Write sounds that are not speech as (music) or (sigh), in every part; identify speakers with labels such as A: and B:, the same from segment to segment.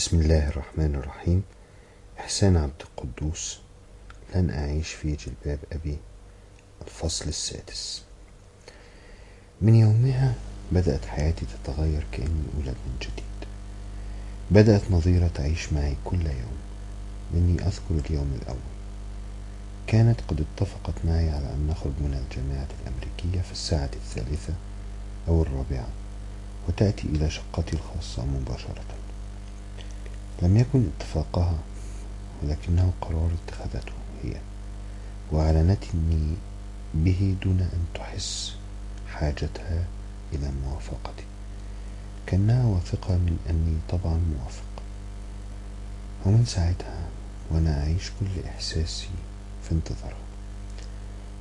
A: بسم الله الرحمن الرحيم. إحسان عبد القدوس لن أعيش في جلباب أبي الفصل السادس. من يومها بدأت حياتي تتغير كأني أولد من جديد. بدأت نظيرة تعيش معي كل يوم مني أذكر اليوم الأول. كانت قد اتفقت معي على أن نخرج من الجامعة الأمريكية في الساعة الثالثة أو الرابعة وتأتي إلى شقتي الخاصة مباشرة. لم يكن اتفاقها ولكنه قرار اتخذته هي وأعلنتني به دون أن تحس حاجتها إلى موافقتي. كأنها واثقة من أني طبعا موافق. ومن ساعتها وأنا أعيش كل إحساسي في انتظارها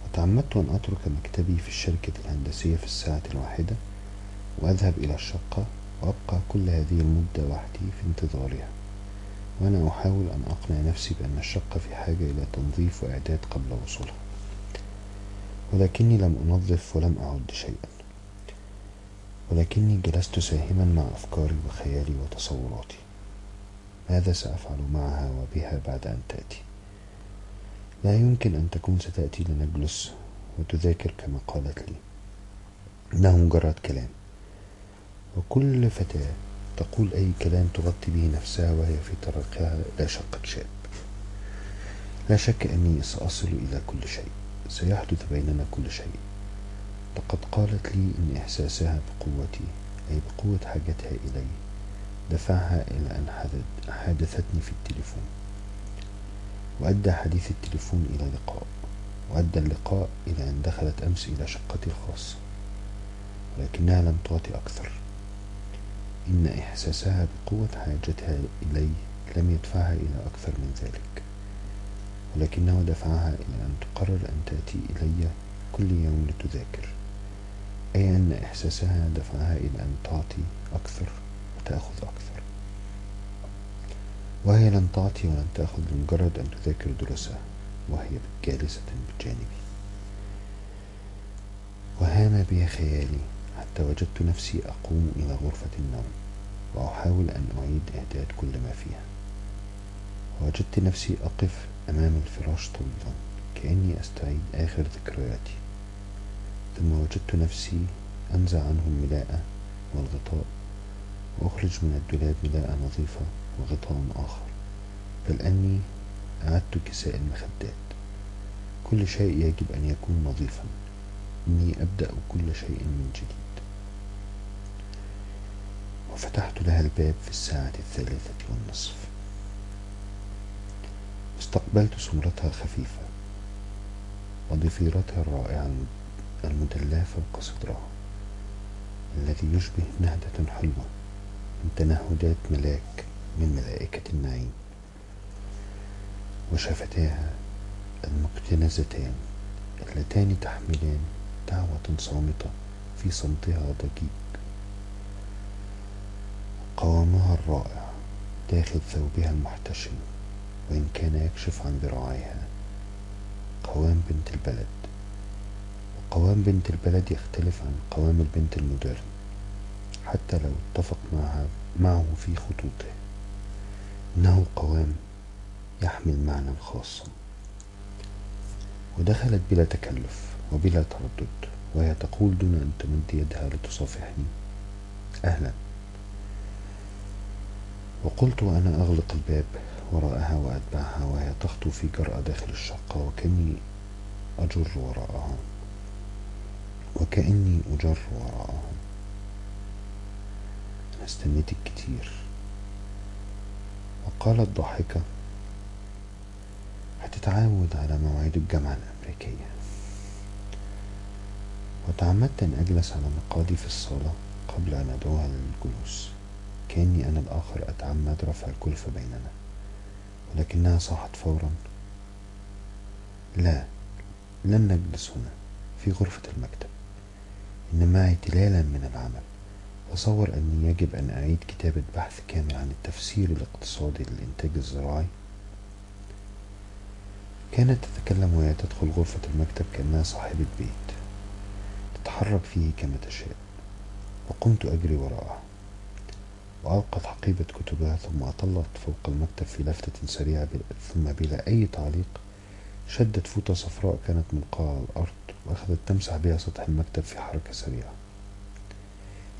A: وتعمدت أن أترك مكتبي في الشركة الهندسية في الساعة الواحدة وأذهب إلى الشقة وأبقى كل هذه المدة وحدي في انتظارها. وأنا أحاول أن أقنع نفسي بأن الشقة في حاجة إلى تنظيف وإعداد قبل وصولها. ولكني لم أنظف ولم أعد شيئا. ولكني جلست ساهما مع أفكاري وخيالي وتصوراتي. ماذا سأفعل معها وبها بعد أن تأتي؟ لا يمكن أن تكون ستأتي لنجلس وتذاكر كما قالت لي. إنه مجرد كلام. وكل فتاة تقول أي كلام تغطي به نفسها وهي في طريقها إلى شقة شاب لا شك أني سأصل إلى كل شيء. سيحدث بيننا كل شيء. لقد قالت لي إن إحساسها بقوتي أي بقوة حاجتها إلي. دفعها إلى أن حادثتني في التليفون. وأدى حديث التليفون إلى لقاء. وأدى اللقاء إلى أن دخلت أمس إلى شقتي الخاصة. ولكنها لم تعطي أكثر. إن إحساسها بقوة حاجتها إلي لم يدفعها إلى أكثر من ذلك ولكنه دفعها إلى أن تقرر أن تأتي إلي كل يوم لتذاكر أي أن إحساسها دفعها إلى أن تعطي أكثر وتأخذ أكثر. وهي لم تعطي ولم تأخذ لمجرد أن تذاكر دروسها وهي جالسة بجانبي. وهام بي خيالي. حتى وجدت نفسي أقوم إلى غرفة النوم وأحاول أن أعيد إعداد كل ما فيها. وجدت نفسي أقف أمام الفراش طويلا كأني أستعيد آخر ذكرياتي. ثم وجدت نفسي أنزع عنه الملاءة والغطاء وأخرج من الدولاب ملاءة نظيفة وغطاء آخر. بل أني أعدت كساء المخدات. كل شيء يجب أن يكون نظيفا. إني أبدأ كل شيء من جديد. وفتحت لها الباب في الساعة الثالثة والنصف. استقبلت سمرتها الخفيفة وضفيرتها الرائعة المدلاة فوق صدرها الذي يشبه نهدة حلوة من تنهدات ملاك من ملائكة النعيم. وشفتاها المكتنزتان اللتان تحملان دعوة صامتة في صمتها ضجيج قوامها الرائع داخل ثوبها المحتشم وإن كان يكشف عن ذراعيها. قوام بنت البلد. وقوام بنت البلد يختلف عن قوام البنت المودرن حتى لو اتفق معها معه في خطوطه. إنه قوام يحمل معنى خاصا. ودخلت بلا تكلف وبلا تردد وهي تقول دون أن تمد يدها لتصافحني. أهلا. وقلت وأنا أغلق الباب وراءها وأتبعها وهي تخطو في جرأة داخل الشقة وكأني أجر وراءها. وكأني أجر وراءها. أنا استنيتك كتير. وقالت ضاحكة هتتعود على مواعيد الجامعة الأمريكية. وتعمدت أن أجلس على مقعدي في الصالة قبل أن أدعوها للجلوس. كأني أنا الآخر أتعمد رفع الكلفة بيننا. ولكنها صاحت فورا. لا لن نجلس هنا في غرفة المكتب. إن معي تلالا من العمل. تصور أني يجب أن أعيد كتابة بحث كامل عن التفسير الاقتصادي للإنتاج الزراعي. كانت تتكلم وهي تدخل غرفة المكتب كأنها صاحبة بيت. تتحرك فيه كما تشاء. وقمت أجري وراءها. وألقت حقيبة كتبها ثم أطلت فوق المكتب في لفتة سريعة ثم بلا أي تعليق. شدت فوطة صفراء كانت ملقاة على الأرض وأخذت تمسح بها سطح المكتب في حركة سريعة.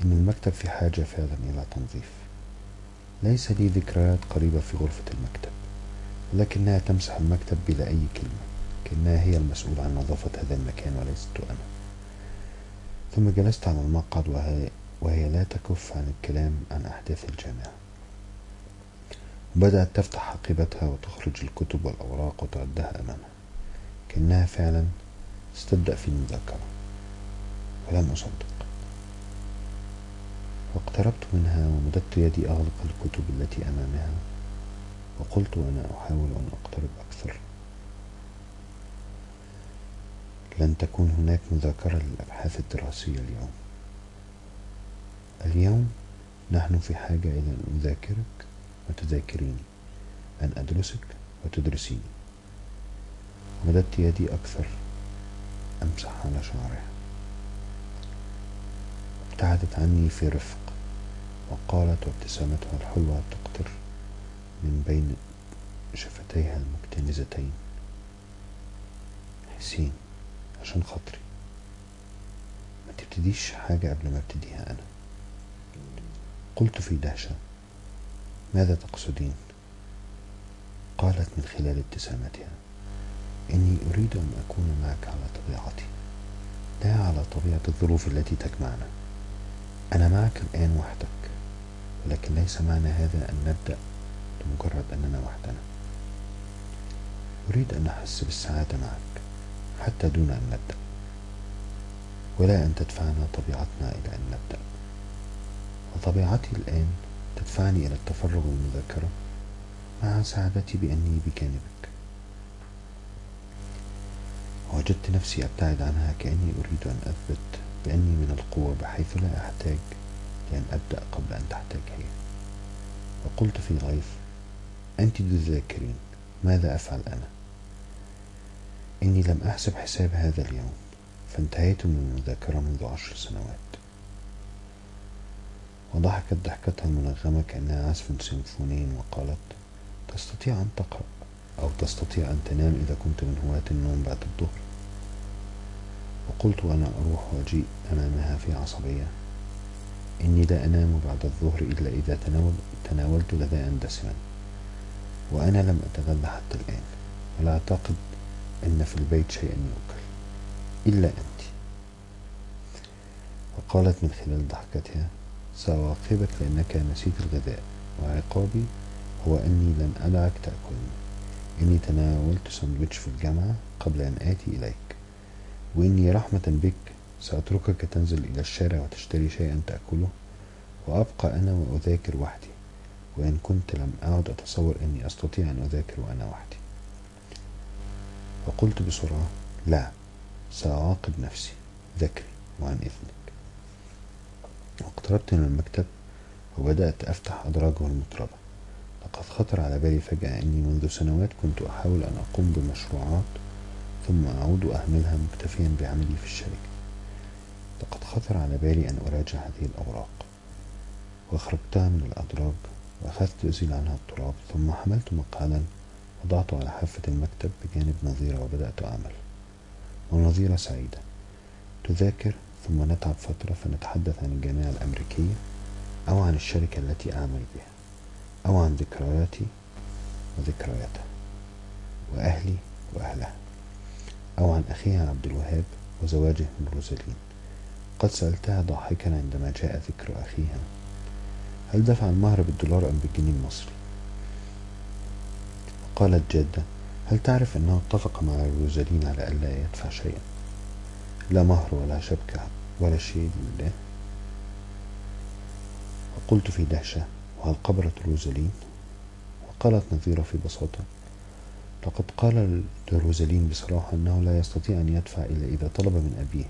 A: إن المكتب في حاجة فعلا إلى تنظيف. ليس لي ذكريات قريبة في غرفة المكتب ولكنها تمسح المكتب بلا أي كلمة كأنها هي المسؤولة عن نظافة هذا المكان وليست أنا. ثم جلست على المقعد وهي, لا تكف عن الكلام عن أحداث الجامعة. وبدأت تفتح حقيبتها وتخرج الكتب والأوراق وتعدها أمامها. كأنها فعلا ستبدأ في المذاكرة. ولم أصدق. واقتربت منها ومددت يدي أغلق الكتب التي أمامها. وقلت وأنا أحاول أن أقترب أكثر. لن تكون هناك مذاكرة للأبحاث الدراسية اليوم. اليوم نحن في حاجة إلى أن أذاكرك وتذاكريني أن أدرسك وتدرسيني. مددت يدي أكثر أمسح على شعرها. ابتعدت عني في رفق وقالت وابتسامتها الحلوة تقطر من بين شفتيها المكتنزتين حسين عشان خاطري. ما تبتديش حاجة قبل ما أبتديها أنا. قلت في دهشة ماذا تقصدين؟ قالت من خلال ابتسامتها إني أريد أن أكون معك على طبيعتي لا على طبيعة الظروف التي تجمعنا. أنا معك الآن وحدك ولكن ليس معنى هذا أن نبدأ لمجرد أننا وحدنا. أريد أن أحس بالسعادة معك حتى دون أن نبدأ ولا أن تدفعنا طبيعتنا إلى أن نبدأ. وطبيعتي الآن تدفعني إلى التفرغ والمذاكرة مع سعادتي بأني بجانبك. وجدت نفسي أبتعد عنها كأني أريد أن أثبت بأني من القوة بحيث لا أحتاج لأن أبدأ قبل أن تحتاج هي وقلت في غيظ أنت تذاكرين ماذا أفعل أنا؟ إني لم أحسب حساب هذا اليوم فانتهيت من المذاكرة منذ عشر سنوات. وضحكت ضحكتها المنغمة كأنها عزف سيمفوني وقالت تستطيع أن تقرأ أو تستطيع أن تنام إذا كنت من هواة النوم بعد الظهر. وقلت وأنا أروح وأجيء أمامها في عصبية. إني لا أنام بعد الظهر إلا إذا تناول تناولت غذاء دسما وأنا لم أتغذى حتى الآن. ولا أعتقد أن في البيت شيئا يؤكل. إلا أنت. وقالت من خلال ضحكتها سأعاقبك لأنك نسيت الغذاء وعقابي هو أني لن أدعك تأكلني إني تناولت سندويتش في الجامعة قبل أن آتي إليك. وإني رحمة بك سأتركك تنزل إلى الشارع وتشتري شيئا تأكله وأبقى أنا وأذاكر وحدي. وإن كنت لم أعد أتصور أني أستطيع أن أذاكر وأنا وحدي. فقلت بسرعة لا سأعاقب نفسي ذكري وعن إذنك واقتربت من المكتب وبدأت أفتح أدراجه المطربة. لقد خطر على بالي فجأة أني منذ سنوات كنت أحاول أن أقوم بمشروعات ثم أعود أهملها مكتفيا بعملي في الشركة. لقد خطر على بالي أن أراجع هذه الأوراق. وأخرجتها من الأدراج وأخذت أزيل عنها التراب ثم حملت مقعدا وضعته على حافة المكتب بجانب نظيرة وبدأت أعمل. ونظيرة سعيدة. تذاكر؟ ثم نتعب فترة فنتحدث عن الجامعة الأمريكية أو عن الشركة التي أعمل بها أو عن ذكرياتي وذكرياتها وأهلي وأهلها أو عن أخيها عبد الوهاب وزواجه من روزالين قد سألتها ضاحكا عندما جاء ذكر أخيها. هل دفع المهر بالدولار أم بالجنيه المصري؟ قالت جادة هل تعرف أنه اتفق مع روزالين على ألا يدفع شيئا؟ لا مهر ولا شبكة ولا شيء لله وقلت في دهشة وهل قبرت روزالين وقالت نظيرة في بساطة لقد قال لروزالين بصراحة أنه لا يستطيع أن يدفع إلا إذا طلب من أبيه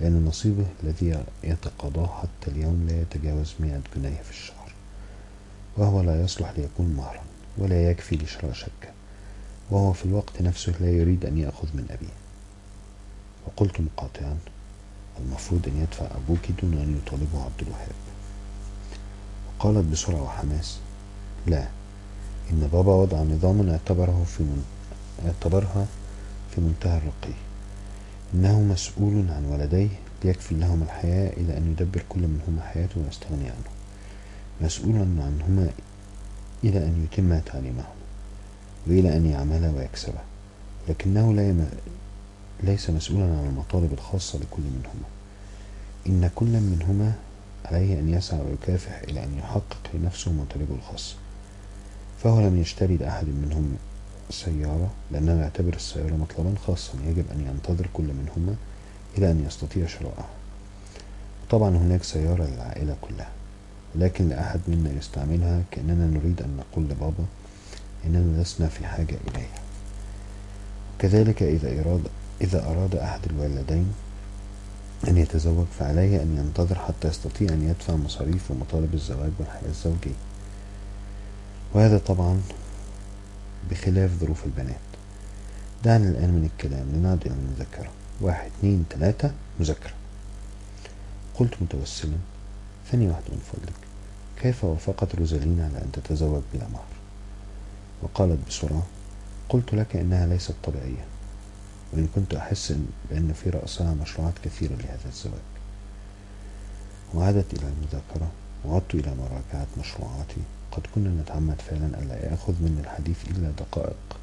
A: لأن نصيبه الذي يتقاضاه حتى اليوم لا يتجاوز مئة جنيه في الشهر وهو لا يصلح ليكون مهرا ولا يكفي لشراء شقة وهو في الوقت نفسه لا يريد أن يأخذ من أبيه. وقلت مقاطعا المفروض أن يدفع أبوك دون أن يطالبه عبد الوهاب قالت بسرعة وحماس لا إن بابا وضع نظاما اعتبره في من... اعتبرها في منتهى الرقي إنه مسؤول عن ولديه ليكفي لهما الحياة إلى أن يدبر كل منهما حياته ويستغني عنه مسؤول عنهما إلى أن يتم تعليمهما وإلى أن يعمل ويكسب لكنه لا. ليس مسؤولا عن المطالب الخاصة لكل منهما. إن كل منهما عليه أن يسعى ويكافح إلى أن يحقق لنفسه مطالبه الخاصة فهو لم يشتري لأحد منهم سيارة لأنه يعتبر السيارة مطلبا خاصا. يجب أن ينتظر كل منهما إلى أن يستطيع شراءها طبعا هناك سيارة للعائلة كلها لكن لأحد منا يستعملها كأننا نريد أن نقول لبابا إننا لسنا في حاجة إليها. كذلك إذا أراد إذا أراد أحد الوالدين أن يتزوج فعليه أن ينتظر حتى يستطيع أن يدفع مصاريف ومطالب الزواج والحياة الزوجية. وهذا طبعا بخلاف ظروف البنات. دعنا الآن من الكلام لنعد إلى المذاكرة واحد اثنين ثلاثة مذاكرة قلت متوسلا ثانية واحدة من فضلك كيف وافقت روزالين على أن تتزوج بلا مهر وقالت بسرعة قلت لك إنها ليست طبيعية. وإن كنت أحس بأن في رأسها مشروعات كثيرة لهذا الزواج. وعادت إلى المذاكرة وعدت إلى مراجعة مشروعاتي. قد كنا نتعمد فعلا ألا يأخذ مني الحديث إلا دقائق.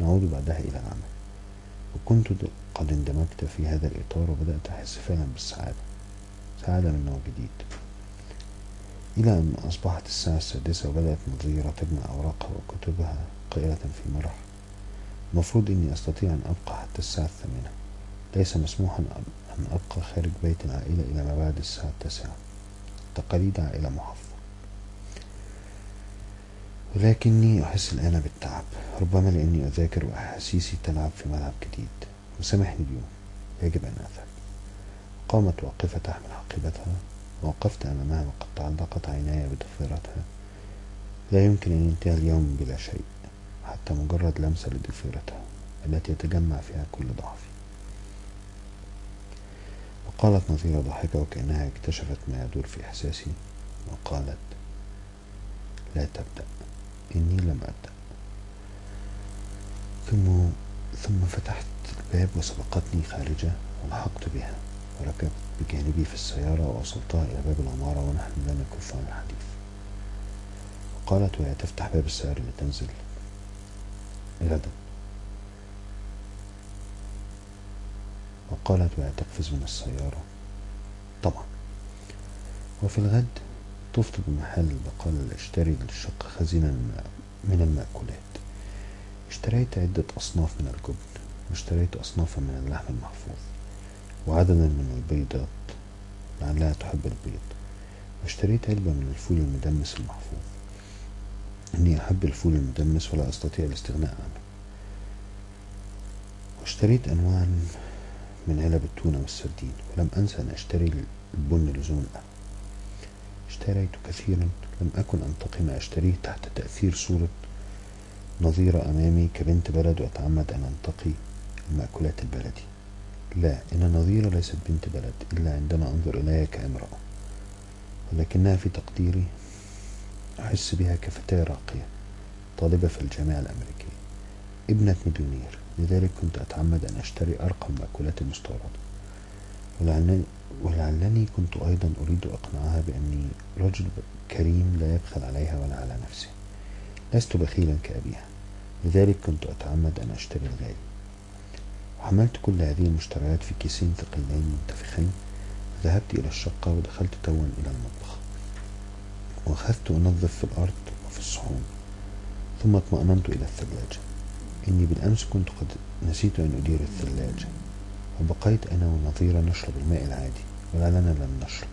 A: نعود بعدها إلى العمل. وكنت قد اندمجت في هذا الإطار وبدأت أحس فعلا بالسعادة. سعادة من نوع جديد. إلى أن أصبحت الساعة السادسة وبدأت نظيرة تجمع أوراقها وكتبها قائلة في مرح. المفروض إني أستطيع أن أبقى حتى الساعة الثامنة. ليس مسموحا أن أبقى خارج بيت العائلة إلى ما بعد الساعة التاسعة. تقاليد عائلة محافظة ولكني أحس الآن بالتعب. ربما لأني أذاكر وأحاسيسي تلعب في ملعب جديد. وسامحني اليوم. يجب أن أذهب. قامت واقفة تحمل حقيبتها ووقفت أمامها وقد تعلقت عيناي بضفيرتها. لا يمكن أن ينتهي اليوم بلا شيء. حتى مجرد لمسة لضفيرتها التي يتجمع فيها كل ضعفي. وقالت نظيرة ضاحكة وكأنها اكتشفت ما يدور في إحساسي وقالت لا تبدأ إني لم أبدأ. ثم ثم فتحت الباب وسبقتني خارجة ولحقت بها وركبت بجانبي في السيارة ووصلتها إلى باب العمارة ونحن لا نكف عن الحديث. وقالت وهي تفتح باب السيارة لتنزل غدا وقالت وهي تقفز من السيارة؟ طبعا. وفي الغد طفت بمحل البقال اشتري للشقة خزينا من المأكولات. اشتريت عدة أصناف من الجبن واشتريت أصنافا من اللحم المحفوظ وعددا من البيضات لعلها تحب البيض. واشتريت علبة من الفول المدمس المحفوظ. إني أحب الفول المدمس ولا أستطيع الاستغناء عنه. واشتريت أنواع من علب التونة والسردين ولم أنسى أن أشتري البن لزوم. القهوة اشتريت كثيرا لم أكن أنتقي ما أشتريه تحت تأثير صورة نظيرة أمامي كبنت بلد وأتعمد أن أنتقي المأكولات البلدي. لا إن نظيرة ليست بنت بلد إلا عندما أنظر إليها كامرأة ولكنها في تقديري أحس بها كفتاة راقية طالبة في الجامعة الأمريكية. ابنة مليونير لذلك كنت أتعمد أن أشتري أرقى المأكولات المستوردة ولعلني, كنت أيضا أريد إقناعها بأني رجل كريم لا يبخل عليها ولا على نفسه. لست بخيلا كأبيها لذلك كنت أتعمد أن أشتري الغالي وحملت كل هذه المشتريات في كيسين ثقيلين منتفخين. ذهبت إلى الشقة ودخلت توا إلى المطبخ. وأخذت أنظف في الأرض وفي الصحون ثم اطمأننت إلى الثلاجة. إني بالأمس كنت قد نسيت أن أدير الثلاجة وبقيت أنا ونظيرة نشرب الماء العادي ولعلنا لم نشرب.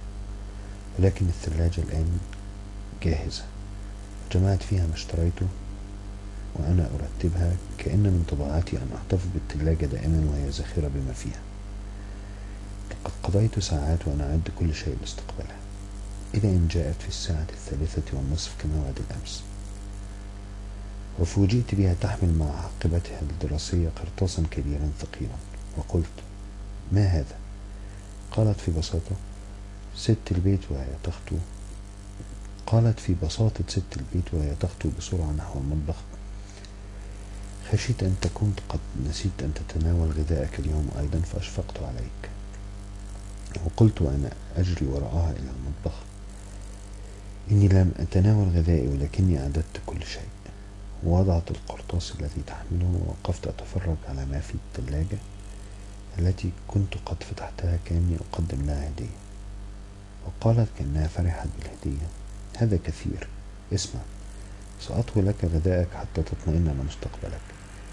A: ولكن الثلاجة الآن جاهزة. جمعت فيها ما اشتريته وأنا أرتبها كأن من طبيعتي أن أحتفظ بالثلاجة دائما وهي زاخرة بما فيها. لقد قضيت ساعات وأنا أعد كل شيء لاستقبالها. إلى أن جاءت في الساعة الثالثة والنصف كموعد الأمس. وفوجئت بها تحمل مع عاقبتها الدراسية قرطاسا كبيرا ثقيلا. وقلت ما هذا؟ قالت في بساطة ست البيت وهي تخطو. قالت في بساطة ست البيت وهي تخطو بسرعة نحو المطبخ. خشيت أن تكون قد نسيت أن تتناول غذائك اليوم أيضا فأشفقت عليك. وقلت وأنا أجري وراءها إلى المطبخ. إني لم أتناول غذائي ولكني أعددت كل شيء. ووضعت القرطاس الذي تحمله ووقفت أتفرج على ما في الثلاجة التي كنت قد فتحتها كأني أقدم لها هدية. وقالت كأنها فرحت بالهدية. هذا كثير. اسمع سأطوي لك غذائك حتى تطمئن على مستقبلك.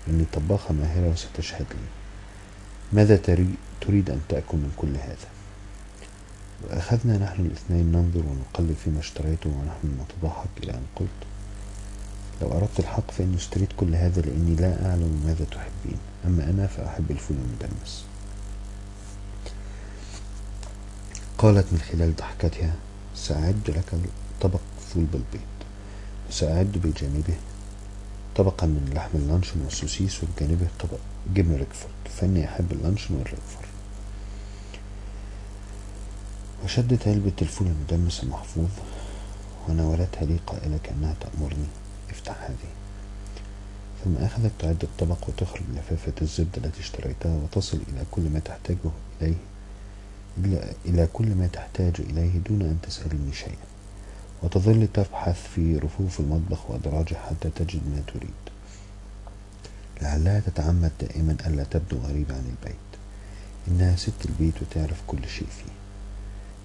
A: إني طباخة ماهرة وستشهد لي. ماذا تريد أن تأكل من كل هذا؟ وأخذنا نحن الاثنين ننظر ونقلب فيما اشتريته ونحن نتضحك إلى أن قلت لو أردت الحق فإني اشتريت كل هذا لأني لا أعلم ماذا تحبين أما أنا فأحب الفول المدمس قالت من خلال ضحكتها سأعد لك طبق فول بالبيض. وسأعد بجانبه طبقا من لحم اللانشون والسوسيس وبجانبه طبق جبن ريكفورد. فإني أحب اللانشون والريكفورد. وشدت علبة الفول المدمس المحفوظ وناولتها لي قائلة كأنها تأمرني. افتح هذه. ثم أخذت تعد الطبق وتخرج لفافة الزبدة التي اشتريتها وتصل إلى كل ما تحتاجه إليه إلى كل ما تحتاج إليه دون أن تسألني شيئا. وتظل تبحث في رفوف المطبخ وأدراجه حتى تجد ما تريد. لعلها تتعمد دائما ألا تبدو غريبة عن البيت. إنها ست البيت وتعرف كل شيء فيه.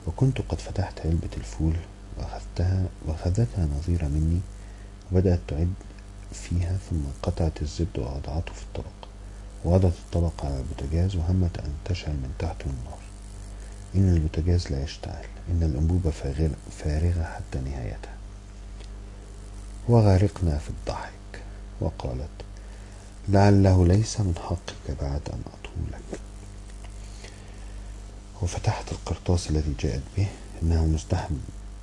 A: وكنت قد فتحت علبة الفول وأخذتها وأخذتها نظيرة مني وبدأت تعد فيها ثم قطعت الزبد ووضعته في الطبق. ووضعت الطبق على البوتاجاز وهمت أن تشعل من تحته النار. إن البوتاجاز لا يشتعل. إن الأنبوبة فارغة حتى نهايتها. وغرقنا في الضحك. وقالت لعله ليس من حقك بعد أن أطولك. وفتحت القرطاس الذي جاءت به إنه مزدحم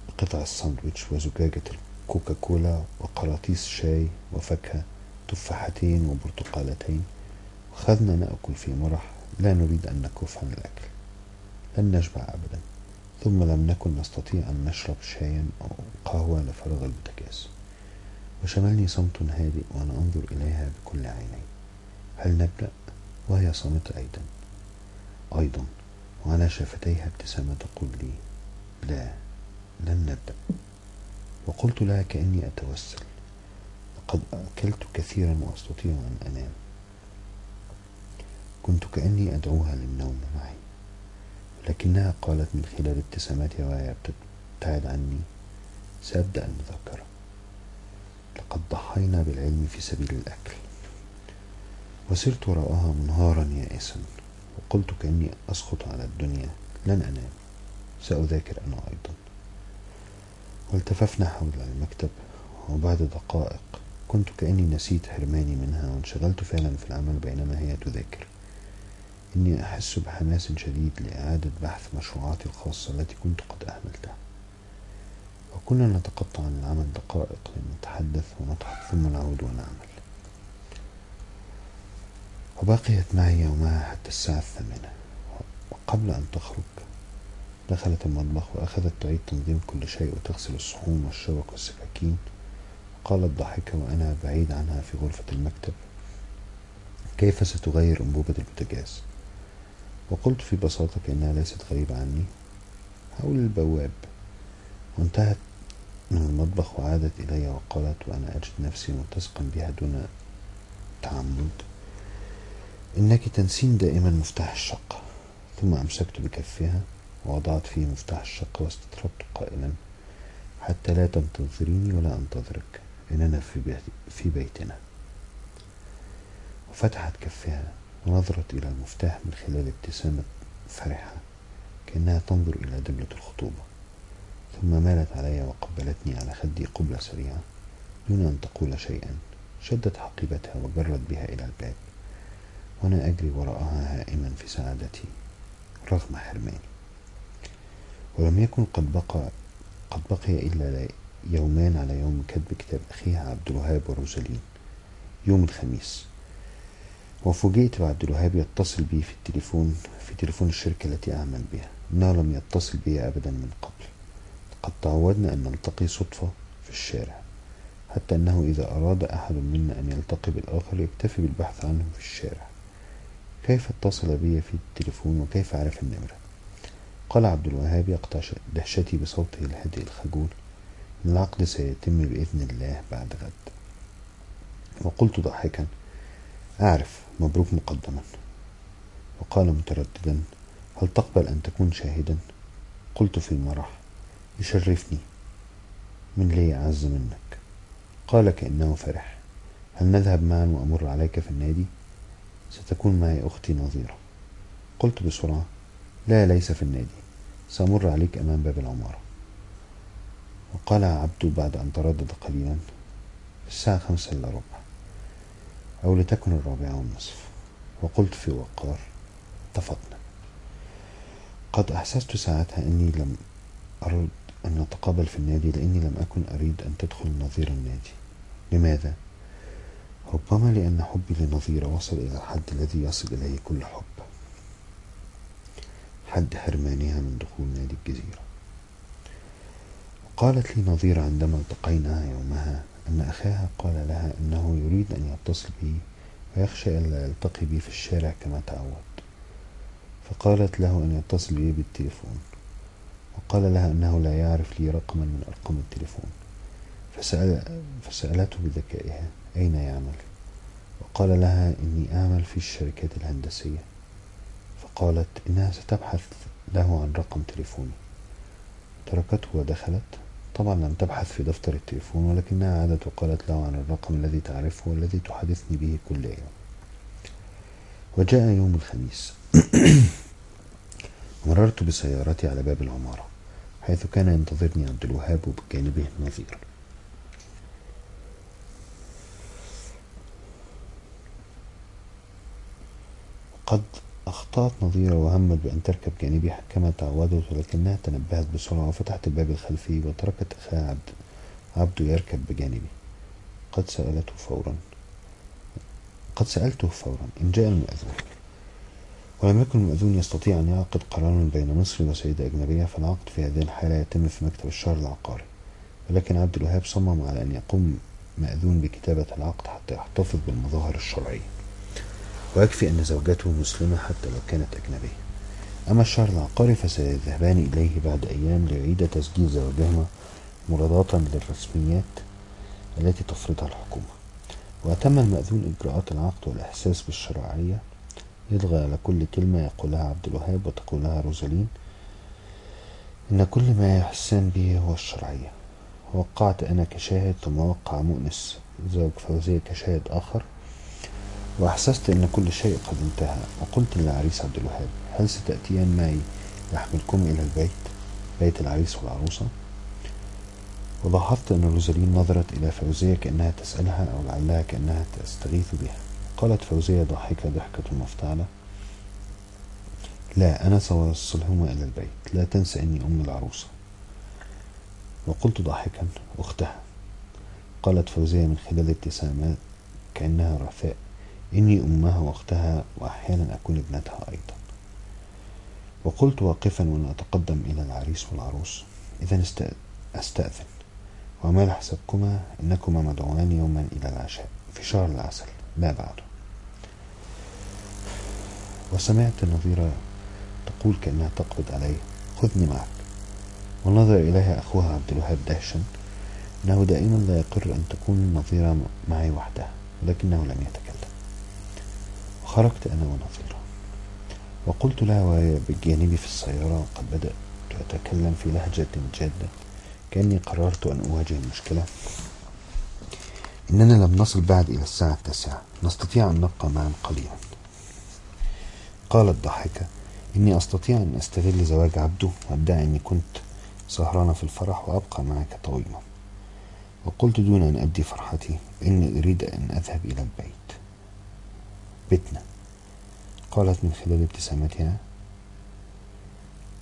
A: بقطع الساندويتش وزجاجة الكوكاكولا وقراطيس شاي وفاكهة تفاحتين وبرتقالتين. وخذنا نأكل في مرح. لا نريد أن نكف عن الأكل. لن نشبع أبدا. ثم لم نكن نستطيع أن نشرب شايا أو قهوة لفرغ البوتاجاز وشملني صمت هادئ وأنا أنظر إليها بكل عيني. هل نبدأ؟ وهي صامتة أيضا. أيضا. وعلى شفتيها ابتسامة تقول لي لا لن نبدأ. وقلت لها كأني أتوسل لقد أكلت كثيرا وأستطيع أن أنام. كنت كأني أدعوها للنوم معي لكنها قالت من خلال ابتساماتها وهي تبتعد عني سأبدأ المذاكرة لقد ضحينا بالعلم في سبيل الأكل. وسرت وراءها منهارا يائسا. وقلت كأني أسقط على الدنيا. لن أنام. سأذاكر أنا أيضا. والتففنا حول المكتب وبعد دقائق كنت كأني نسيت حرماني منها وانشغلت فعلا في العمل بينما هي تذاكر. إني أحس بحماس شديد لإعادة بحث مشروعاتي الخاصة التي كنت قد أهملتها. وكنا نتقطع عن العمل دقائق لنتحدث ونضحك ثم نعود ونعمل. وبقيت معي يومها حتى الساعة الثامنة. وقبل أن تخرج دخلت المطبخ وأخذت تعيد تنظيم كل شيء وتغسل الصحون والشوك والسكاكين. قالت ضاحكة وأنا بعيد عنها في غرفة المكتب كيف ستغير أنبوبة البوتاجاز؟ وقلت في بساطة كأنها ليست غريبة عني حول البواب. وانتهت من المطبخ وعادت إلي وقالت وأنا أجد نفسي ملتصقا بها دون تعمد. إنك تنسين دائما مفتاح الشقة ثم أمسكت بكفها ووضعت فيه مفتاح الشقة واستطربت قائلا حتى لا تنتظريني ولا أنتظرك. إننا في بيتنا. وفتحت كفها ونظرت إلى المفتاح من خلال ابتسامة فرحة كأنها تنظر إلى دبلة الخطوبة. ثم مالت علي وقبلتني على خدي قبلة سريعة دون أن تقول شيئا شدت حقيبتها وجرت بها إلى الباب. وأنا أجري وراءها هائما في سعادتي رغم حرماني ولم يكن قد بقى قد بقي إلا يومان على يوم كتب كتاب أخيها عبد الوهاب وروزالين يوم الخميس. وفوجئت بعبد الوهاب يتصل بي في التليفون في تليفون الشركة التي أعمل بها. إنه لم يتصل بي أبدا من قبل. قد تعودنا أن نلتقي صدفة في الشارع حتى أنه إذا أراد أحد منا أن يلتقي بالآخر يكتفي بالبحث عنه في الشارع. كيف اتصل بي في التليفون وكيف عرف النمرة؟ قال عبد الوهاب يقطع دهشتي بصوته الهادئ الخجول العقد سيتم بإذن الله بعد غد. وقلت ضاحكا أعرف مبروك مقدما. وقال مترددا هل تقبل أن تكون شاهدا؟ قلت في مرح يشرفني. من لي أعز منك. قال كأنه فرح. هل نذهب معا وأمر عليك في النادي؟ ستكون معي أختي نظيرة. قلت بسرعة لا ليس في النادي. سأمر عليك أمام باب العمارة. وقال عبد بعد أن تردد قليلا الساعة خمسة إلا ربع أو لتكن الرابعة والنصف. وقلت في وقار اتفقنا. قد أحسست ساعتها أني لم أرد أن نتقابل في النادي لأني لم أكن أريد أن تدخل نظير النادي. لماذا؟ ربما لأن حبي لنظيرة وصل إلى الحد الذي يصل إليه كل حب. حد حرمانها من دخول نادي الجزيرة. وقالت لي نظيرة عندما التقينا يومها أن أخاها قال لها أنه يريد أن يتصل بي ويخشى ألا يلتقي بي في الشارع كما تعود. فقالت له أن يتصل بي بالتليفون. وقال لها أنه لا يعرف لي رقما من أرقام التليفون. فسأل فسألته بذكائها. أين يعمل؟ وقال لها إني أعمل في الشركات الهندسية. فقالت إنها ستبحث له عن رقم تليفوني. تركته ودخلت. طبعا لم تبحث في دفتر التليفون ولكنها عادت وقالت له عن الرقم الذي تعرفه والذي تحدثني به كل يوم. وجاء يوم الخميس. (coughs) مررت بسيارتي على باب العمارة حيث كان ينتظرني عبد الوهاب وبجانبه نظير قد أخطأت نظيرة وهمت بأن تركب جانبي كما تعودت ولكنها تنبهت بسرعة وفتحت الباب الخلفي وتركت أخاها عبد عبد يركب بجانبي. قد سألته فورا. قد سألته فورا. إن جاء المؤذون ولم يكن المأذون يستطيع أن يعقد قرارا بين مصري وسيدة أجنبية فالعقد في هذه الحالة يتم في مكتب الشهر العقاري. ولكن عبد الوهاب صمم على أن يقوم مأذون بكتابة العقد حتى يحتفظ بالمظاهر الشرعية. ويكفي أن زوجته مسلمة حتى لو كانت أجنبية. أما الشهر العقاري فسيذهبان إليه بعد أيام ليعيد تسجيل زواجهما مراضاة للرسميات التي تفرضها الحكومة. وأتم المأذون إجراءات العقد والإحساس بالشرعية يلغى على كل كلمة يقولها عبد الوهاب وتقولها روزالين. إن كل ما يحسن به هو الشرعية. وقعت أنا كشاهد ثم وقع مؤنس. زوج فوزية كشاهد آخر. وأحسست أن كل شيء قد انتهى وقلت للعريس عبد الوهاب هل ستأتيان معي لأحملكم إلى البيت؟ بيت العريس والعروسة؟ ولاحظت أن روزالين نظرت إلى فوزية كأنها تسألها أو لعلها كأنها تستغيث بها. قالت فوزية ضاحكة ضحكة مفتعلة لا أنا سأوصلهما إلى البيت. لا تنسى أني أم العروسة. وقلت ضاحكا أختها. قالت فوزية من خلال ابتسامات كأنها رثاء. إني أمها وأختها وأحيانا أكون ابنتها أيضا. وقلت واقفا وأنا أتقدم إلى العريس والعروس. إذا أستأذن. وما لحسبكما؟ إنكما مدعوان يوما إلى العشاء في شهر العسل لا بعده وسمعت النظيرة تقول كأنها تقبض علي خذني معك. ونظر إليها أخوها عبد الوهاب دهشا. إنه دائما لا يقر أن تكون النظيرة معي وحدها ولكنه لم يتكلم. وخرجت أنا ونظيرة. وقلت لها وهي بجانبي في السيارة وقد بدأت أتكلم في لهجة جادة كأني قررت أن أواجه المشكلة. إننا لم نصل بعد إلى الساعة التاسعة. نستطيع أن نبقى معا قليلا. قالت ضاحكة إني أستطيع أن أستغل زواج عبده وأدعي أني كنت سهرانة في الفرح وأبقى معك طويلا. وقلت دون أن أبدي فرحتي إني أريد أن أذهب إلى البيت. بيتنا. قالت من خلال ابتسامتها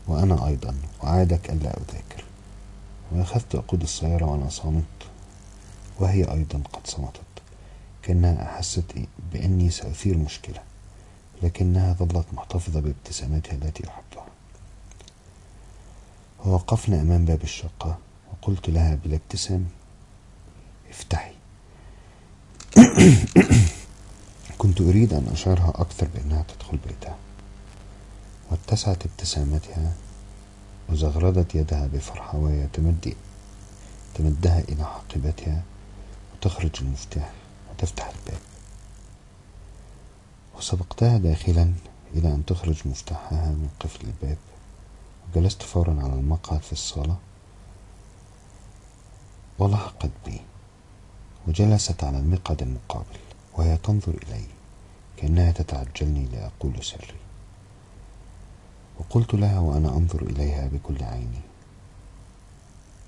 A: وأنا أيضا وعادك ألا أذاكر. وأخذت أقود السيارة وأنا صامت وهي أيضا قد صمتت. كأنها أحست بأني سأثير مشكلة لكنها ظلت محتفظة بابتساماتها التي أحبها. ووقفنا أمام باب الشقة وقلت لها بلا ابتسام افتحي. (clears throat) كنت أريد أن أشعرها أكثر بأنها تدخل بيتها. واتسعت ابتسامتها وزغردت يدها بفرحة وهي تمد تمدها إلى حقيبتها وتخرج المفتاح وتفتح الباب. وسبقتها داخلا إلى أن تخرج مفتاحها من قفل الباب. وجلست فورا على المقعد في الصالة. ولحقت بي. وجلست على المقعد المقابل. وهي تنظر إلي كأنها تتعجلني لأقول سري. وقلت لها وأنا أنظر إليها بكل عيني.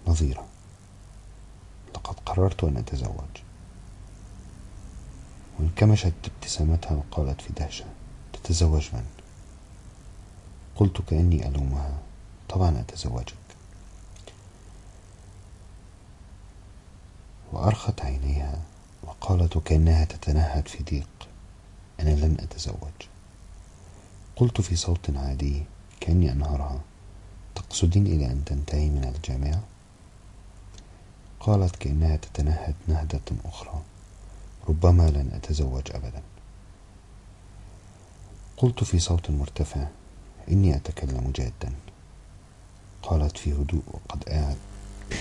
A: نظيرة. لقد قررت أن أتزوج. وانكمشت ابتسامتها وقالت في دهشة تتزوج من؟ قلت كأني ألومها طبعا أتزوجك. وأرخت عينيها وقالت وكأنها تتنهد في ضيق. أنا لن أتزوج. قلت في صوت عادي كأني أنهرها تقصدين إلى أن تنتهي من الجامعة؟ قالت كأنها تتنهد نهدة أخرى. ربما لن أتزوج أبدا. قلت في صوت مرتفع إني أتكلم جادا. قالت في هدوء وقد قعد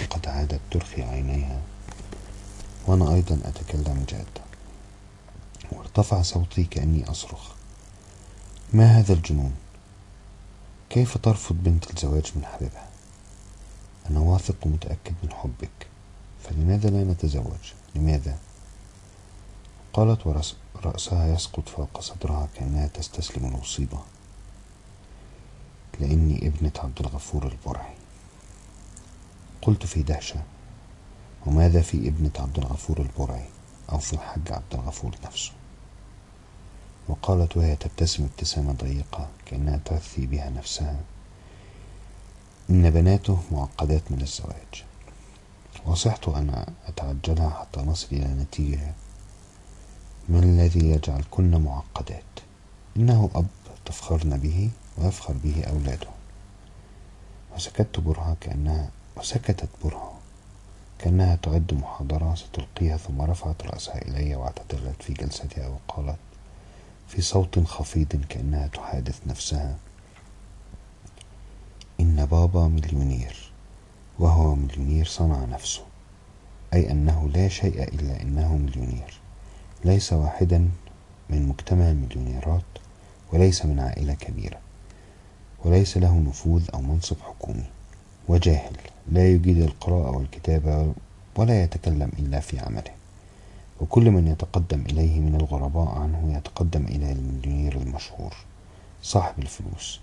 A: قد عادت ترخي عينيها. وأنا أيضا أتكلم جادا. وارتفع صوتي كأني أصرخ. ما هذا الجنون؟ كيف ترفض بنت الزواج من حبيبها؟ أنا واثق ومتأكد من حبك. فلماذا لا نتزوج؟ لماذا؟ قالت ورأسها يسقط فوق صدرها كأنها تستسلم المصيبة لأني ابنة عبد الغفور البرعي. قلت في دهشة. وماذا في ابنة عبد الغفور البرعي أو في الحاج عبد الغفور نفسه؟ وقالت وهي تبتسم ابتسامة ضيقة كأنها ترثي بها نفسها إن بناته معقدات من الزواج. وصحت أن أتعجلها حتى نصل إلى نتيجة ما الذي يجعل كن معقدات؟ إنه أب تفخرن به ويفخر به أولاده. وسكت برهة كأنها وسكتت برهة. كأنها تعد محاضرة ستلقيها ثم رفعت رأسها إلي واعتدلت في جلستها وقالت في صوت خفيض كأنها تحادث نفسها. إن بابا مليونير. وهو مليونير صنع نفسه. أي أنه لا شيء إلا أنه مليونير. ليس واحدا من مجتمع المليونيرات وليس من عائلة كبيرة وليس له نفوذ أو منصب حكومي. وجاهل. لا يجيد القراءة والكتابة ولا يتكلم إلا في عمله. وكل من يتقدم إليه من الغرباء عنه يتقدم إلى المليونير المشهور صاحب الفلوس.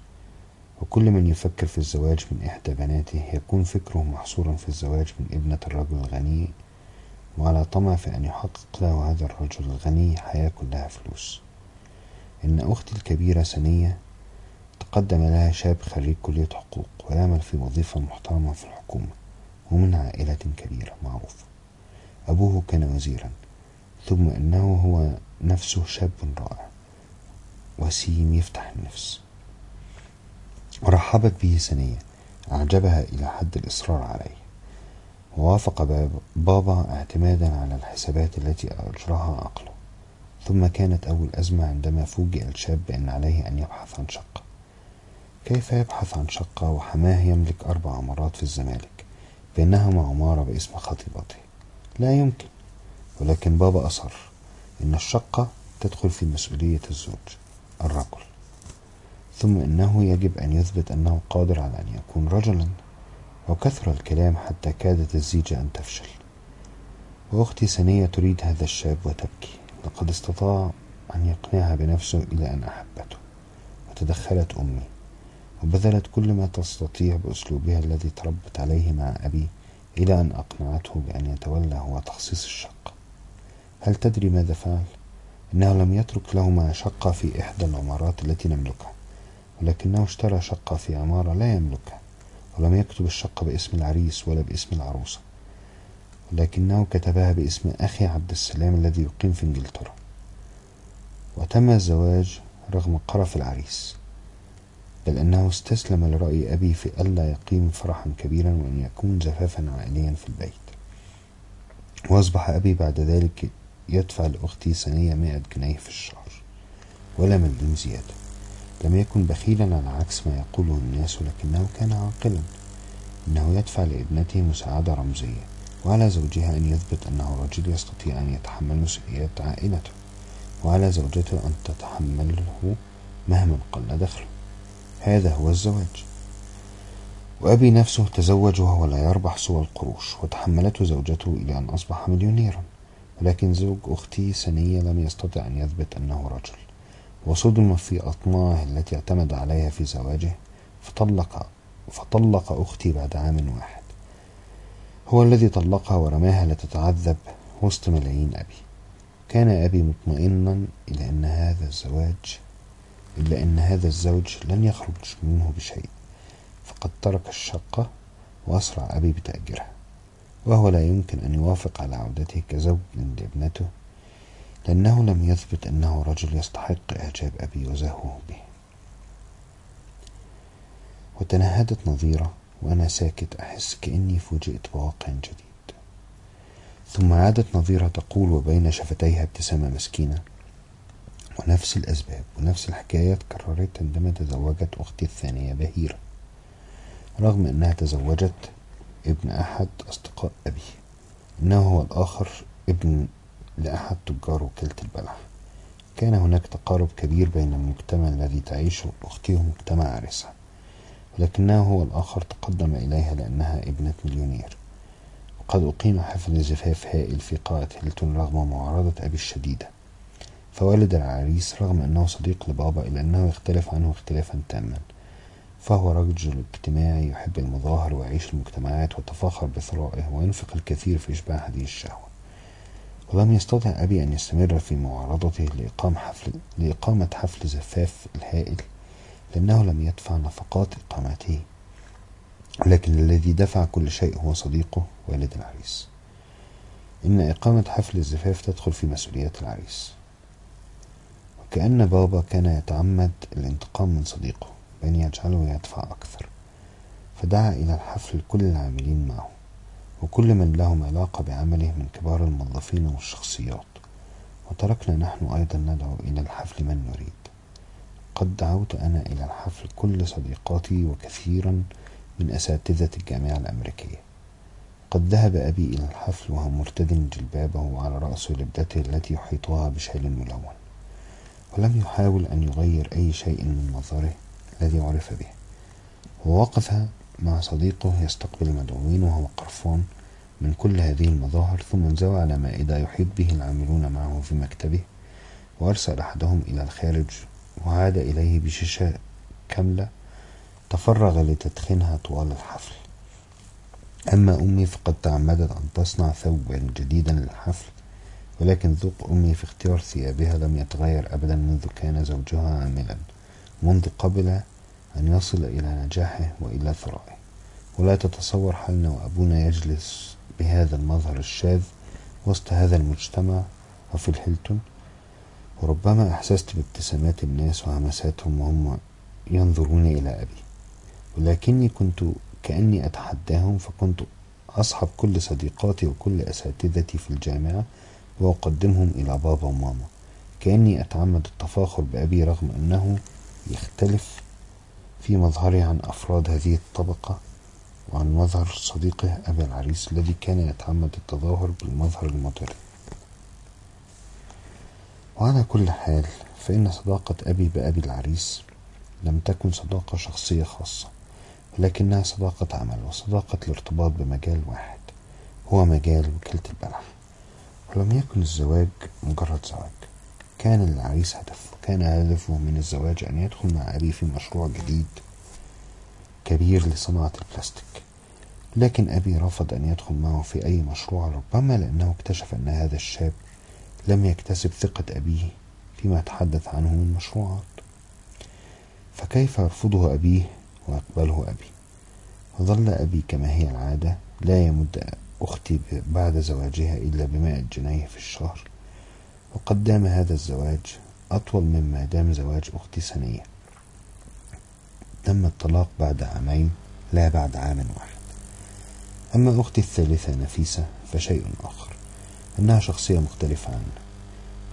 A: وكل من يفكر في الزواج من إحدى بناته يكون فكره محصورا في الزواج من ابنة الرجل الغني وعلى طمع في أن يحقق له هذا الرجل الغني حياة كلها فلوس. إن أختي الكبيرة سنية تقدم لها شاب خريج كلية حقوق ويعمل في وظيفة محترمة في الحكومة ومن عائلة كبيرة معروفة. أبوه كان وزيرا ثم إنه هو نفسه شاب رائع وسيم يفتح النفس. ورحبت به سنية أعجبها إلى حد الإصرار عليه. ووافق بابا اعتمادا على الحسابات التي أجراها عقله. ثم كانت أول أزمة عندما فوجئ الشاب بأن عليه أن يبحث عن شقة. كيف يبحث عن شقة وحماة يملك أربع عمارات في الزمالك؟ بينهما عمارة باسم خطيبته. لا يمكن ولكن بابا أصر إن الشقة تدخل في مسؤولية الزوج الرجل. ثم إنه يجب أن يثبت أنه قادر على أن يكون رجلا وكثر الكلام حتى كادت الزيجة أن تفشل. وأختي سنية تريد هذا الشاب وتبكي. لقد استطاع أن يقنعها بنفسه إلى أن أحبته. وتدخلت أمي. وبذلت كل ما تستطيع بأسلوبها الذي تربت عليه مع أبي إلى أن أقنعته بأن يتولى هو تخصيص الشقة هل تدري ماذا فعل؟ إنه لم يترك لهما شقة في إحدى العمارات التي نملكها ولكنه اشترى شقة في عمارة لا يملكها ولم يكتب الشقة باسم العريس ولا باسم العروسة ولكنه كتبها باسم أخي عبد السلام الذي يقيم في إنجلترا. وتم الزواج رغم قرف العريس. بل أنه استسلم لرأي أبي في ألا يقيم فرحا كبيرا وأن يكون زفافا عائليا في البيت. وأصبح أبي بعد ذلك يدفع لأختي سنية مائة جنيه في الشهر ولا مليم زيادة. لم يكن بخيلا على عكس ما يقوله الناس لكنه كان عاقلا. إنه يدفع لابنته مساعدة رمزية وعلى زوجها أن يثبت أنه رجل يستطيع أن يتحمل مسؤوليات عائلته وعلى زوجته أن تتحمله مهما قل دخله. هذا هو الزواج. وأبي نفسه تزوج وهو لا يربح سوى القروش وتحملته زوجته إلى أن أصبح مليونيرا. ولكن زوج أختي سنية لم يستطع أن يثبت أنه رجل. وصدم في أطماعه التي اعتمد عليها في زواجه فطلق فطلق أختي بعد عام واحد. هو الذي طلقها ورماها لتتعذب وسط ملايين أبي. كان أبي مطمئنا إلى أن هذا الزواج إلا أن هذا الزوج لن يخرج منه بشيء. فقد ترك الشقة وأسرع أبي بتأجيرها وهو لا يمكن أن يوافق على عودته كزوج لابنته لأنه لم يثبت أنه رجل يستحق إعجاب أبي وزهوه به. وتنهدت نظيرة وأنا ساكت أحس كأني فوجئت بواقع جديد. ثم عادت نظيرة تقول وبين شفتيها ابتسامة مسكينة ونفس الأسباب ونفس الحكاية تكررت عندما تزوجت أختي الثانية بهيرة رغم أنها تزوجت ابن أحد أصدقاء أبي إنه هو الآخر ابن لأحد تجار وكالة البلح كان هناك تقارب كبير بين المجتمع الذي تعيشه أختي ومجتمع عريسها ولكنه هو الآخر تقدم إليها لأنها ابنة مليونير. وقد أقيم حفل زفاف هائل في قاعة هيلتون رغم معارضة أبي الشديدة. فوالد العريس رغم أنه صديق لبابا إلا أنه يختلف عنه اختلافا تاما فهو رجل اجتماعي يحب المظاهر ويعيش المجتمعات وتفاخر بثرائه وينفق الكثير في إشباع هذه الشهوة. ولم يستطع أبي أن يستمر في معارضته لإقام حفل لإقامة حفل زفاف الهائل لأنه لم يدفع نفقات إقامته لكن الذي دفع كل شيء هو صديقه والد العريس. إن إقامة حفل الزفاف تدخل في مسؤوليات العريس. وكأن بابا كان يتعمد الانتقام من صديقه بأن يجعله يدفع أكثر. فدعا إلى الحفل كل العاملين معه وكل من لهم علاقة بعمله من كبار الموظفين والشخصيات. وتركنا نحن أيضا ندعو إلى الحفل من نريد. قد دعوت أنا إلى الحفل كل صديقاتي وكثيرا من أساتذة الجامعة الأمريكية. قد ذهب أبي إلى الحفل وهو مرتدن جلبابه وعلى رأسه لبدته التي يحيطها بشال ملون. ولم يحاول أن يغير أي شيء من مظهره الذي عرف به. ووقف مع صديقه يستقبل المدعوين وهو قرفان من كل هذه المظاهر ثم انزوى على مائدة يحيط به العاملون معه في مكتبه وأرسل أحدهم إلى الخارج وعاد إليه بشاشة كاملة تفرغ لتدخينها طوال الحفل. أما أمي فقد تعمدت أن تصنع ثوبا جديدا للحفل ولكن ذوق أمي في اختيار ثيابها لم يتغير أبدا منذ كان زوجها عاملا منذ قبل أن يصل إلى نجاحه وإلى ثرائه. ولا تتصور حالنا وأبونا يجلس بهذا المظهر الشاذ وسط هذا المجتمع وفي الهيلتون وربما أحسست بابتسامات الناس وهمساتهم وهم ينظرون إلى أبي. ولكني كنت كأني أتحداهم فكنت أصحب كل صديقاتي وكل أساتذتي في الجامعة وأقدمهم إلى بابا وماما. كأني أتعمد التفاخر بأبي رغم أنه يختلف في مظهره عن أفراد هذه الطبقة وعن مظهر صديقه أبي العريس الذي كان يتعمد التظاهر بالمظهر المودرن وعلى كل حال فإن صداقة أبي بأبي العريس لم تكن صداقة شخصية خاصة ولكنها صداقة عمل وصداقة الارتباط بمجال واحد هو مجال وكالة البلح ولم يكن الزواج مجرد زواج. كان للعريس هدف وكان هدفه من الزواج أن يدخل مع أبي في مشروع جديد كبير لصناعة البلاستيك. لكن أبي رفض أن يدخل معه في أي مشروع ربما لأنه اكتشف أن هذا الشاب لم يكتسب ثقة أبيه فيما تحدث عنه من مشروعات فكيف يرفضه أبيه ويقبله أبي؟ وظل أبي كما هي العادة لا يمد أختي بعد زواجها إلا بمائة جنيه في الشهر وقد دام هذا الزواج أطول مما دام زواج أختي سنية تم الطلاق بعد عامين لا بعد عام واحد. أما أختي الثالثة نفيسة فشيء آخر إنها شخصية مختلفة عنا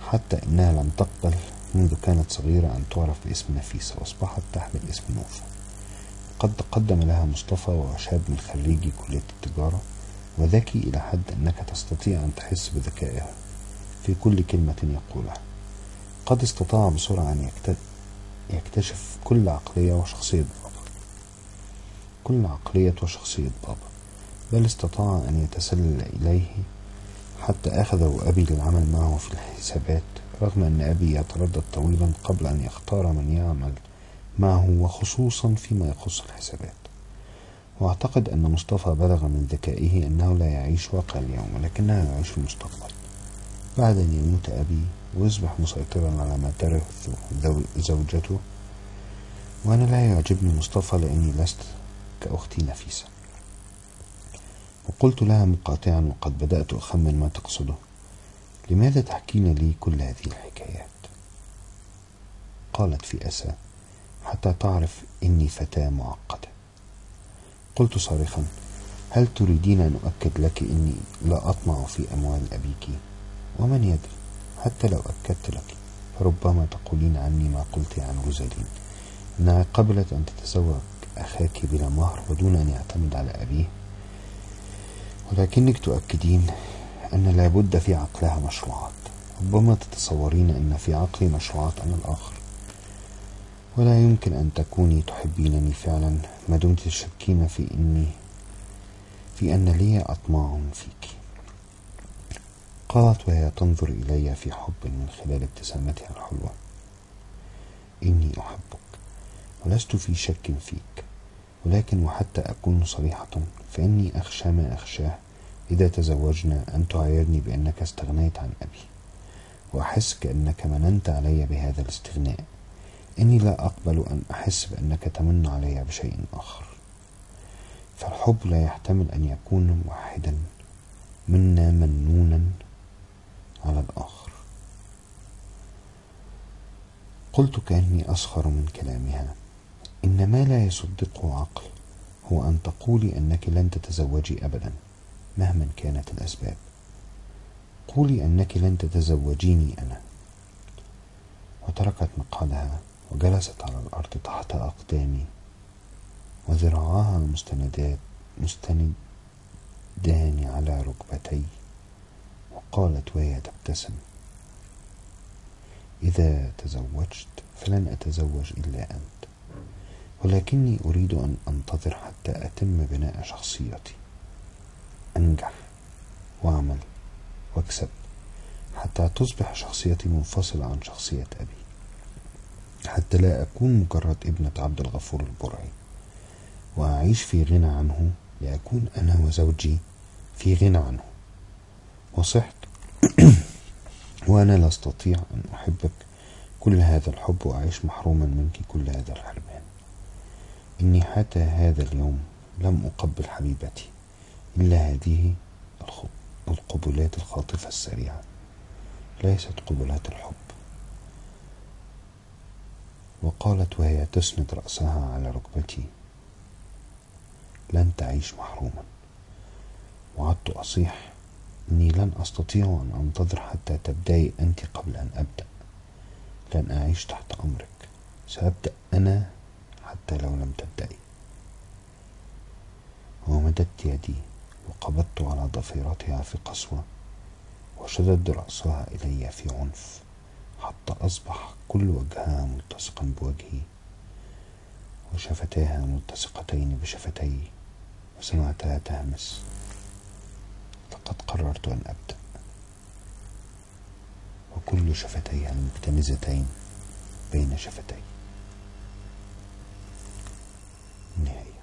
A: حتى إنها لم تقبل منذ كانت صغيرة أن تعرف باسم نفيسة وأصبحت تحمل اسم نوفا. قد قدم لها مصطفى وهو شاب من خريجي كلية التجارة. وذكي إلى حد أنك تستطيع أن تحس بذكائها في كل كلمة يقولها. قد استطاع بسرعة أن يكتشف كل عقلية وشخصية بابا. كل عقلية وشخصية بابا. بل استطاع أن يتسلل إليه حتى أخذه أبي للعمل معه في الحسابات رغم أن أبي يتردد طويلا قبل أن يختار من يعمل معه وخصوصا فيما يخص الحسابات. واعتقد أن مصطفى بلغ من ذكائه أنه لا يعيش واقع اليوم ولكنه يعيش المستقبل بعد أن يموت أبي ويصبح مسيطرا على ما ترث زوجته وأنا لا يعجبني مصطفى لأني لست كأختي نفيسة. وقلت لها مقاطعا وقد بدأت أخمن ما تقصده. لماذا تحكين لي كل هذه الحكايات؟ قالت في أسى حتى تعرف إني فتاة معقدة. قلت صارخا هل تريدين أن أؤكد لك إني لا أطمع في أموال أبيك؟ ومن يدري حتى لو أكدت لك فربما تقولين عني ما قلت عن روزالين إنها قبلت أن تتزوج أخاك بلا مهر ودون أن يعتمد على أبيه؟ ولكنك تؤكدين أن لابد في عقلها مشروعات. ربما تتصورين أن في عقلي مشروعات أنا الآخر. ولا يمكن أن تكوني تحبينني فعلا. ما دمت تشكين في إني في أن لي أطماع فيك. قالت وهي تنظر إلي في حب من خلال ابتسامتها الحلوة. إني أحبك ولست في شك فيك ولكن وحتى أكون صريحة فإني أخشى ما أخشاه. إذا تزوجنا أن تعايرني بأنك استغنيت عن أبي وأحس كأنك مننت علي بهذا الاستغناء. إني لا أقبل أن أحس بأنك تمن علي بشيء آخر. فالحب لا يحتمل أن يكون واحدا منا منونا على الآخر. قلت كأني أسخر من كلامها. إن ما لا يصدقه عقل هو أن تقولي أنك لن تتزوجي أبدا مهما كانت الأسباب. قولي أنك لن تتزوجيني أنا. وتركت مقعدها وجلست على الأرض تحت أقدامي وذراعاها مستندات مستندان على ركبتي وقالت وهي تبتسم. إذا تزوجت فلن أتزوج إلا أنت ولكني أريد أن أنتظر حتى أتم بناء شخصيتي. أنجح وأعمل وأكسب حتى تصبح شخصيتي منفصلة عن شخصية أبي. حتى لا أكون مجرد ابنة عبد الغفور البرعي. وأعيش في غنى عنه لأكون أنا وزوجي في غنى عنه. وصحت. (clears throat) وأنا لا أستطيع أن أحبك. كل هذا الحب وأعيش محروما منك كل هذا الحرمان. إني حتى هذا اليوم لم أقبل حبيبتي إلا هذه القبلات الخاطفة السريعة. ليست قبلات الحب. وقالت وهي تسند رأسها على ركبتي. لن تعيش محروما. وعدت أصيح إني لن أستطيع أن أنتظر حتى تبدأي أنت قبل أن أبدأ. لن أعيش تحت أمرك. سأبدأ أنا حتى لو لم تبدأي. ومددت يدي وقبضت على ضفيرتها في قسوة وشددت رأسها إلي في عنف. حتى أصبح كل وجهها ملتصقا بوجهي وشفتاها ملتصقتين بشفتي وسمعتها تهمس لقد قررت أن أبدأ. وكل شفتيها المكتمزتين بين شفتي. نهاية